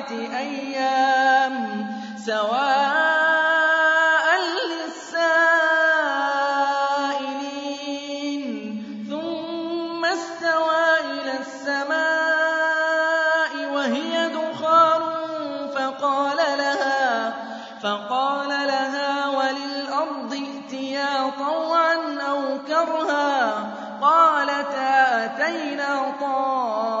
أَرْبَعَةِ أَيَّامٍ، سَوَاءً لِّلسَّائِلِينَ. ثُمَّ اسْتَوَىٰ إِلَى السَّمَاءِ وَهِيَ دُخَانٌ فَقَالَ لَهَا، وَلِلْأَرْضِ ائْتِيَا طَوْعًا أَوْ كَرْهًا. قَالَتَا، أَتَيْنَا طَائِعِينَ.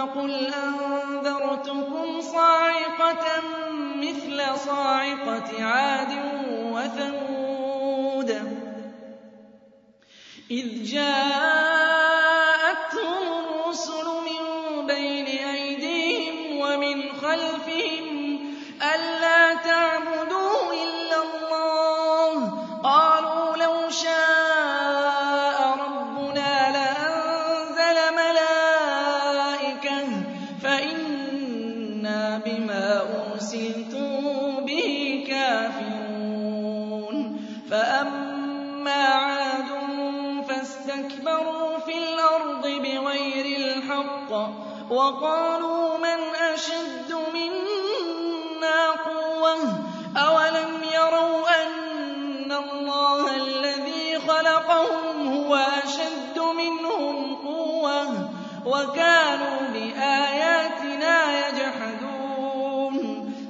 فَقُلْ أَنذَرْتُكُمْ صَاعِقَةً مِّثْلَ صَاعِقَةِ عَادٍ وَثَمُودَ إِذْ جَاءَتْهُمُ أُرْسِلْتُم بِهِ كَافِرُونَ فَأَمَّا عَادٌ فَاسْتَكْبَرُوا فِي الْأَرْضِ بِغَيْرِ الْحَقِّ وَقَالُوا مَنْ أَشَدُّ مِنَّا قُوَّةً أَوَلَمْ يَرَوْا أَنَّ اللَّهَ الَّذِي خَلَقَهُمْ هُوَ أَشَدُّ مِنْهُمْ قُوَّةً وَكَانُوا بِآيَاتِنَا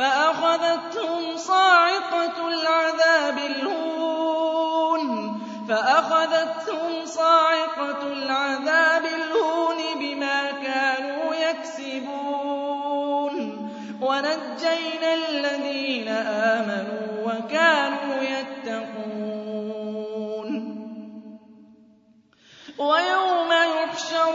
عَلَى الْهُدَىٰ فَأَخَذَتْهُمْ صَاعِقَةُ الْعَذَابِ الْهُونِ بِمَا كَانُوا يَكْسِبُونَ وَنَجَّيْنَا الَّذِينَ آمَنُوا وَكَانُوا يَتَّقُونَ وَيَوْمَ يُحْشَرُ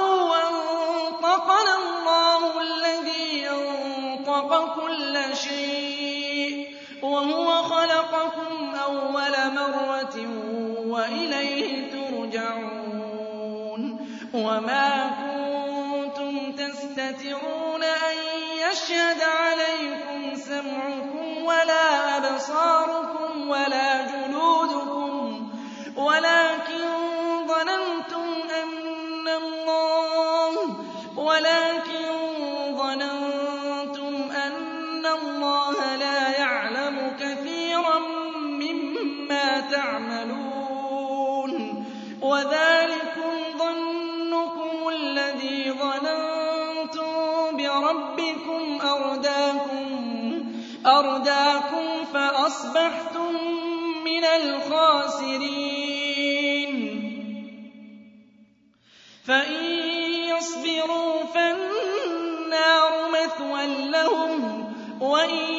فوق كل شيء وهو خلقكم أول مرة وإليه ترجعون وما كنتم تستترون أن يشهد عليكم سمعكم ولا أبصاركم ولا رَبِّكُمْ أَرْدَاكُمْ أَرْدَاكُمْ فَأَصْبَحْتُم مِّنَ الْخَاسِرِينَ فَإِن يَصْبِرُوا فَالنَّارُ مَثْوًى لَّهُمْ وَإِن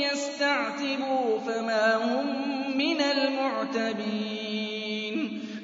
يَسْتَعْتِبُوا فَمَا هُم مِّنَ الْمُعْتَبِينَ